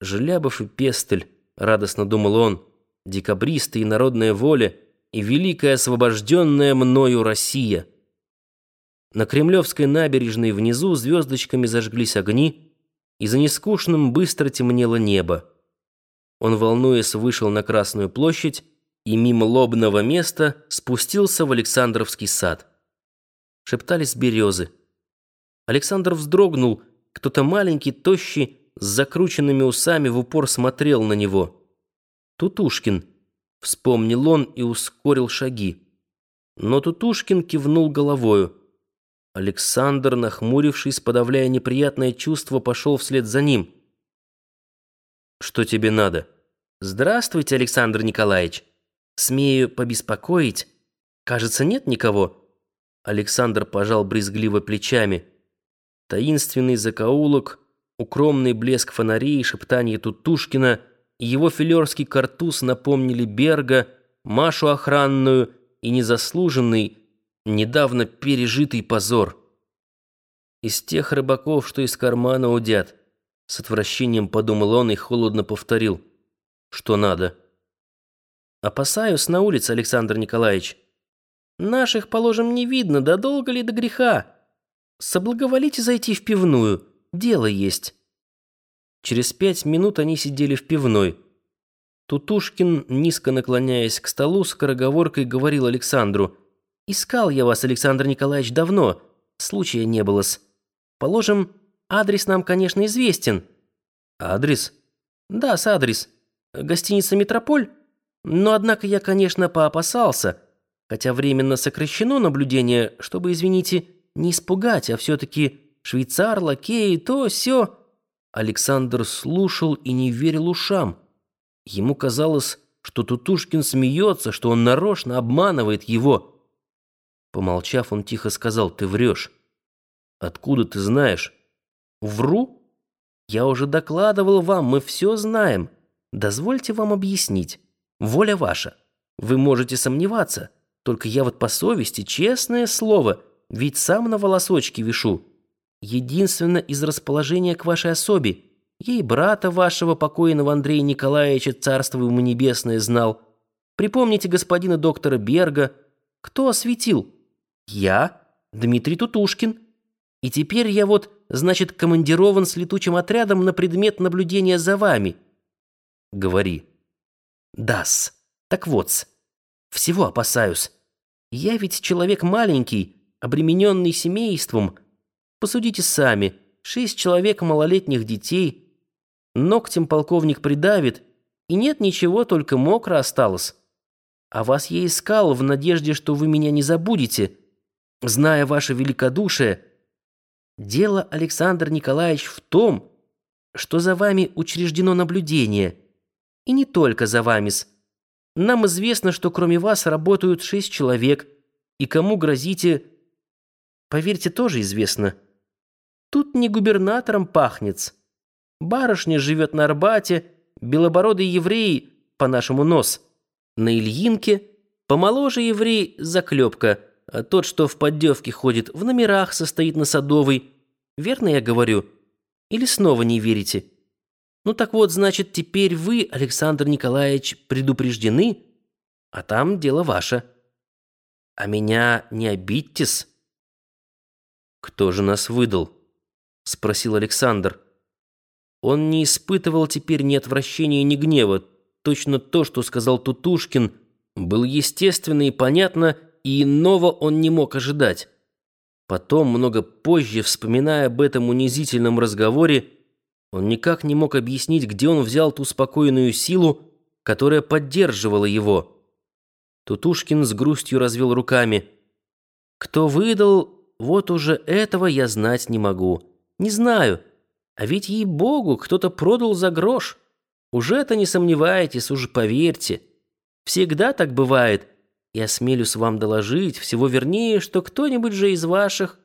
Желябов и Пестель, радостно думал он, декабристы и народная воля, и великая освобожденная мною Россия. На Кремлевской набережной внизу звездочками зажглись огни, и за нескучным быстро темнело небо. Он, волнуясь, вышел на Красную площадь и мимо лобного места спустился в Александровский сад. Шептались березы. Александр вздрогнул, кто-то маленький, тощий, с закрученными усами в упор смотрел на него. «Тутушкин», — вспомнил он и ускорил шаги. Но Тутушкин кивнул головою. Александр, нахмурившись, подавляя неприятное чувство, пошел вслед за ним. «Что тебе надо?» «Здравствуйте, Александр Николаевич. Смею побеспокоить. Кажется, нет никого?» Александр пожал брезгливо плечами. Таинственный закоулок, укромный блеск фонарей, шептание Тутушкина его филерский картуз напомнили Берга, Машу охранную и незаслуженный, недавно пережитый позор. Из тех рыбаков, что из кармана удят, с отвращением подумал он и холодно повторил, что надо. Опасаюсь на улице, Александр Николаевич. Наших, положим, не видно, да долго ли до греха? Соблаговолите зайти в пивную, дело есть. Через пять минут они сидели в пивной. Тутушкин, низко наклоняясь к столу, с скороговоркой говорил Александру. «Искал я вас, Александр Николаевич, давно. Случая не было-с. Положим, адрес нам, конечно, известен». «Адрес?» «Да, с адрес. Гостиница «Метрополь». Но, однако, я, конечно, поопасался, хотя временно сокращено наблюдение, чтобы, извините, не испугать, а все-таки швейцар, лакей, то, все. Александр слушал и не верил ушам. Ему казалось, что Тутушкин смеется, что он нарочно обманывает его. Помолчав, он тихо сказал, «Ты врешь». «Откуда ты знаешь?» «Вру? Я уже докладывал вам, мы все знаем. Дозвольте вам объяснить. Воля ваша. Вы можете сомневаться, только я вот по совести, честное слово, ведь сам на волосочки вишу. Единственно из расположения к вашей особе. Ей брата вашего покойного Андрея Николаевича, царство ему небесное, знал. Припомните господина доктора Берга. Кто осветил? Я, Дмитрий Тутушкин. И теперь я вот, значит, командирован с летучим отрядом на предмет наблюдения за вами. Говори. Дас. Так вот, всего опасаюсь. Я ведь человек маленький, обремененный семейством. Посудите сами. Шесть человек малолетних детей. Ногтем полковник придавит, и нет ничего, только мокро осталось. А вас я искал в надежде, что вы меня не забудете, зная ваше великодушие. Дело, Александр Николаевич, в том, что за вами учреждено наблюдение. И не только за вами-с. Нам известно, что кроме вас работают шесть человек, и кому грозите, поверьте, тоже известно. Тут не губернатором пахнет. Барышня живет на Арбате, белобородый еврей, по-нашему нос, на Ильинке, помоложе еврей заклепка, а тот, что в поддевке ходит, в номерах состоит на Садовой. Верно я говорю? Или снова не верите?» Ну так вот, значит, теперь вы, Александр Николаевич, предупреждены, а там дело ваше. А меня не обидьтесь. Кто же нас выдал? Спросил Александр. Он не испытывал теперь ни отвращения, ни гнева. Точно то, что сказал Тутушкин, было естественно и понятно, и иного он не мог ожидать. Потом, много позже, вспоминая об этом унизительном разговоре, он никак не мог объяснить, где он взял ту спокойную силу, которая поддерживала его. Тутушкин с грустью развел руками. «Кто выдал, вот уже этого я знать не могу. Не знаю. А ведь, ей-богу, кто-то продал за грош. Уже это не сомневайтесь, уже поверьте. Всегда так бывает. И осмелюсь вам доложить, всего вернее, что кто-нибудь же из ваших